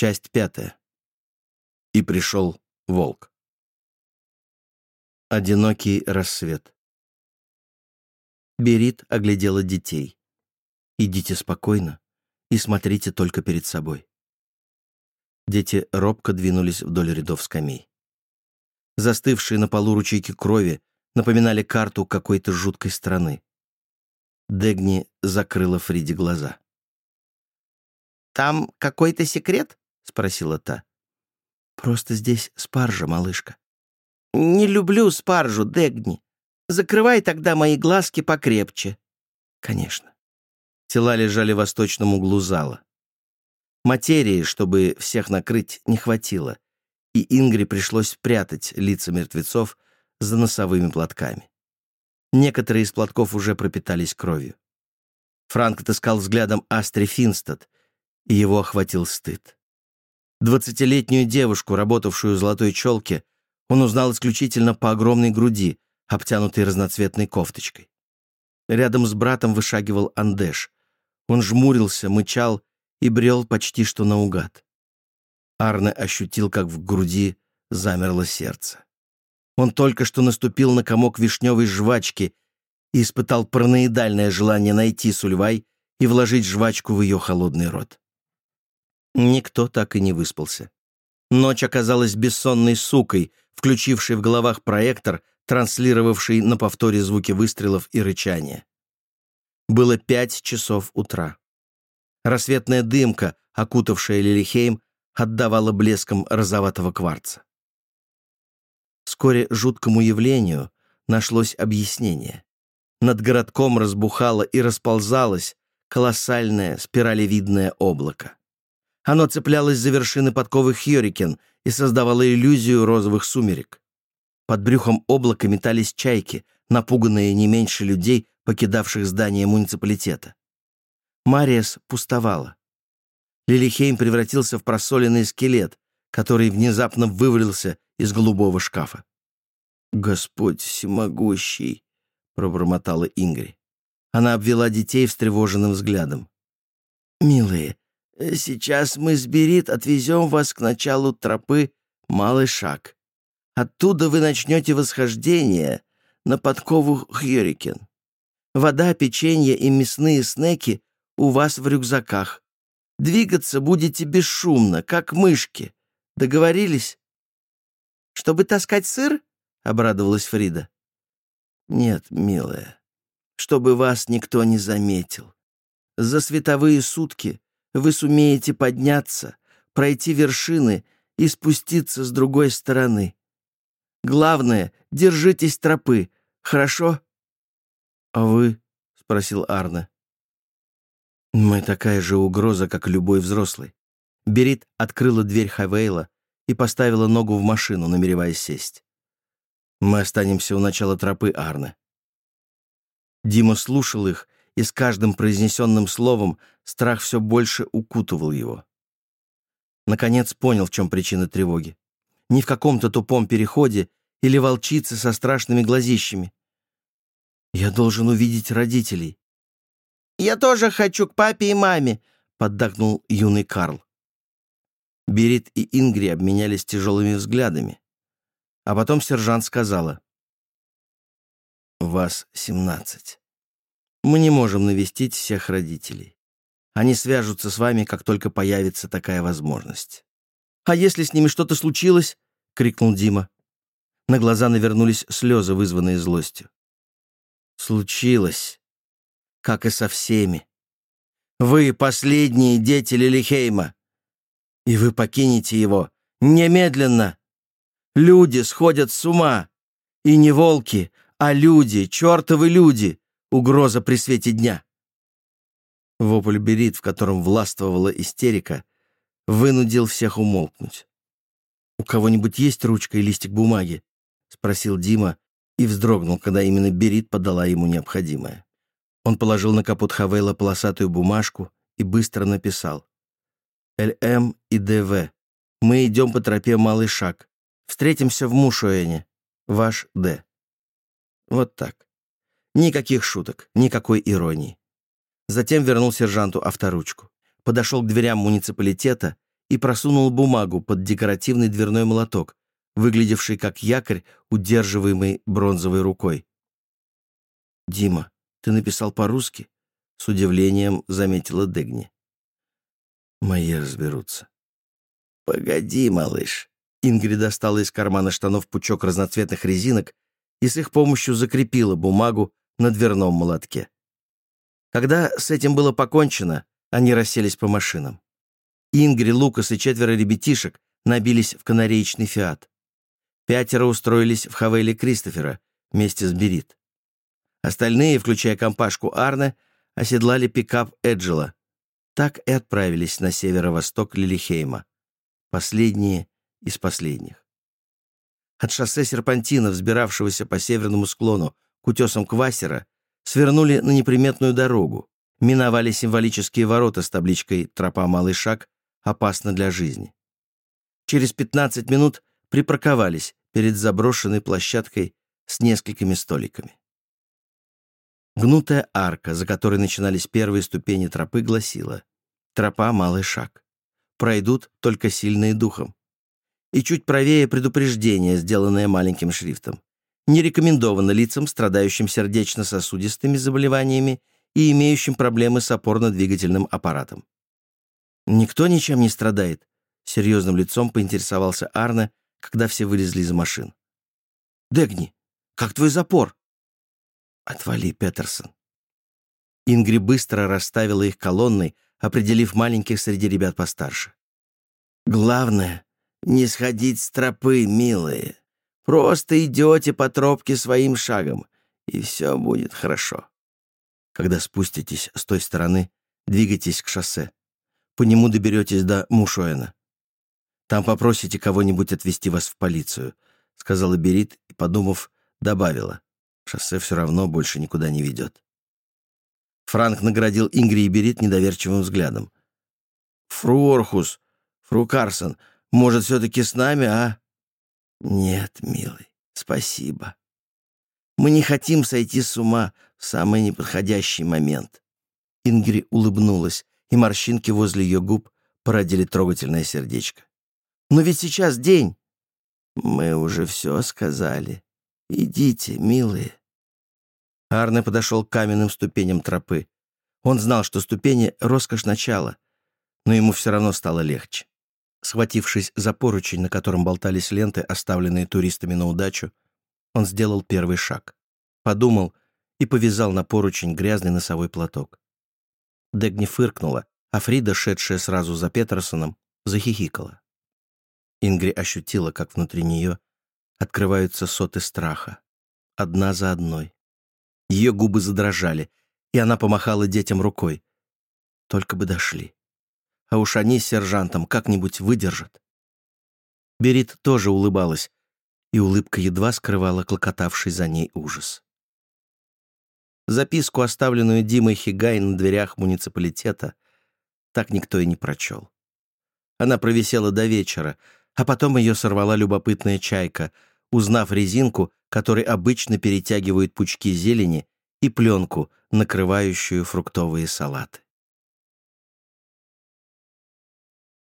Часть пятая. И пришел волк. Одинокий рассвет. Берит оглядела детей. «Идите спокойно и смотрите только перед собой». Дети робко двинулись вдоль рядов скамей. Застывшие на полу ручейки крови напоминали карту какой-то жуткой страны. Дегни закрыла Фриде глаза. «Там какой-то секрет?» — спросила та. «Просто здесь спаржа, малышка». «Не люблю спаржу, Дегни. Закрывай тогда мои глазки покрепче». «Конечно». Тела лежали в восточном углу зала. Материи, чтобы всех накрыть, не хватило, и Ингри пришлось прятать лица мертвецов за носовыми платками. Некоторые из платков уже пропитались кровью. Франк отыскал взглядом Астри Финстад, и его охватил стыд. Двадцатилетнюю девушку, работавшую в золотой челке, он узнал исключительно по огромной груди, обтянутой разноцветной кофточкой. Рядом с братом вышагивал Андеш. Он жмурился, мычал и брел почти что наугад. Арне ощутил, как в груди замерло сердце. Он только что наступил на комок вишневой жвачки и испытал параноидальное желание найти Сульвай и вложить жвачку в ее холодный рот. Никто так и не выспался. Ночь оказалась бессонной сукой, включившей в головах проектор, транслировавший на повторе звуки выстрелов и рычания. Было пять часов утра. Рассветная дымка, окутавшая Лилихейм, отдавала блеском розоватого кварца. Вскоре жуткому явлению нашлось объяснение. Над городком разбухало и расползалось колоссальное спиралевидное облако. Оно цеплялось за вершины подковых Хьорикен и создавало иллюзию розовых сумерек. Под брюхом облака метались чайки, напуганные не меньше людей, покидавших здание муниципалитета. Мариес пустовала. Лилихейм превратился в просоленный скелет, который внезапно вывалился из голубого шкафа. «Господь всемогущий!» — пробормотала Ингри. Она обвела детей встревоженным взглядом. «Милые, сейчас мы с Берит отвезем вас к началу тропы Малый Шаг. Оттуда вы начнете восхождение на подкову Хьюрикен. Вода, печенье и мясные снеки у вас в рюкзаках. Двигаться будете бесшумно, как мышки. Договорились?» «Чтобы таскать сыр?» — обрадовалась Фрида. «Нет, милая, чтобы вас никто не заметил. За световые сутки вы сумеете подняться, пройти вершины и спуститься с другой стороны. Главное, держитесь тропы, хорошо?» «А вы?» — спросил Арне. «Мы такая же угроза, как любой взрослый». Берит открыла дверь Хавейла и поставила ногу в машину, намереваясь сесть. «Мы останемся у начала тропы, Арне». Дима слушал их, и с каждым произнесенным словом страх все больше укутывал его. Наконец понял, в чем причина тревоги. Не в каком-то тупом переходе или волчице со страшными глазищами. «Я должен увидеть родителей. «Я тоже хочу к папе и маме», — поддакнул юный Карл. Берит и Ингри обменялись тяжелыми взглядами. А потом сержант сказала. «Вас семнадцать. Мы не можем навестить всех родителей. Они свяжутся с вами, как только появится такая возможность». «А если с ними что-то случилось?» — крикнул Дима. На глаза навернулись слезы, вызванные злостью. «Случилось», как и со всеми. Вы последние дети Лилихейма, и вы покинете его немедленно. Люди сходят с ума, и не волки, а люди, чертовы люди, угроза при свете дня. Вопль берит, в котором властвовала истерика, вынудил всех умолкнуть. «У кого-нибудь есть ручка и листик бумаги?» — спросил Дима и вздрогнул, когда именно Берит подала ему необходимое. Он положил на капот Хавейла полосатую бумажку и быстро написал. «ЛМ и ДВ. Мы идем по тропе Малый Шаг. Встретимся в Мушуэне. Ваш Д». Вот так. Никаких шуток, никакой иронии. Затем вернул сержанту авторучку. Подошел к дверям муниципалитета и просунул бумагу под декоративный дверной молоток, выглядевший как якорь, удерживаемый бронзовой рукой. «Дима, ты написал по-русски?» — с удивлением заметила Дегни. «Мои разберутся». «Погоди, малыш». Ингрид достала из кармана штанов пучок разноцветных резинок и с их помощью закрепила бумагу на дверном молотке. Когда с этим было покончено, они расселись по машинам. Ингри, Лукас и четверо ребятишек набились в канареечный «Фиат». Пятеро устроились в Хавеле Кристофера вместе с Берит. Остальные, включая компашку Арне, оседлали пикап Эджела. Так и отправились на северо-восток Лилихейма. Последние из последних. От шоссе серпантина, взбиравшегося по северному склону к утесам Квасера, свернули на неприметную дорогу, миновали символические ворота с табличкой «Тропа Малый Шаг. Опасно для жизни». Через 15 минут припарковались перед заброшенной площадкой с несколькими столиками. Гнутая арка, за которой начинались первые ступени тропы, гласила «Тропа Малый Шаг. Пройдут только сильные духом». И чуть правее предупреждение, сделанное маленьким шрифтом не рекомендовано лицам, страдающим сердечно-сосудистыми заболеваниями и имеющим проблемы с опорно-двигательным аппаратом. «Никто ничем не страдает», — серьезным лицом поинтересовался Арне, когда все вылезли из машин. «Дегни, как твой запор?» «Отвали, Петерсон». Ингри быстро расставила их колонной, определив маленьких среди ребят постарше. «Главное — не сходить с тропы, милые», Просто идете по тропке своим шагом, и все будет хорошо. Когда спуститесь с той стороны, двигайтесь к шоссе. По нему доберетесь до Мушоэна. Там попросите кого-нибудь отвезти вас в полицию», — сказала Берит и, подумав, добавила. «Шоссе все равно больше никуда не ведет». Франк наградил Ингри и Берит недоверчивым взглядом. «Фру Орхус, Фру Карсон, может, все-таки с нами, а?» «Нет, милый, спасибо. Мы не хотим сойти с ума в самый неподходящий момент». Ингри улыбнулась, и морщинки возле ее губ породили трогательное сердечко. «Но ведь сейчас день!» «Мы уже все сказали. Идите, милые». Арне подошел к каменным ступеням тропы. Он знал, что ступени — роскошь начала, но ему все равно стало легче. Схватившись за поручень, на котором болтались ленты, оставленные туристами на удачу, он сделал первый шаг. Подумал и повязал на поручень грязный носовой платок. Дегни фыркнула, а Фрида, шедшая сразу за Петерсоном, захихикала. Ингри ощутила, как внутри нее открываются соты страха, одна за одной. Ее губы задрожали, и она помахала детям рукой. Только бы дошли а уж они с сержантом как-нибудь выдержат. Берит тоже улыбалась, и улыбка едва скрывала клокотавший за ней ужас. Записку, оставленную Димой Хигай на дверях муниципалитета, так никто и не прочел. Она провисела до вечера, а потом ее сорвала любопытная чайка, узнав резинку, которой обычно перетягивают пучки зелени, и пленку, накрывающую фруктовые салаты.